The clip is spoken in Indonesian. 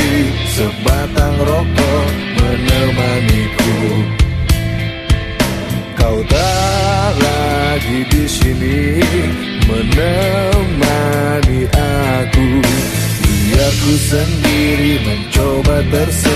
kopi Sebatang rokok menemaniku. Kau tak lagi di sini menemani aku. Biar ku sendiri mencoba tersenyum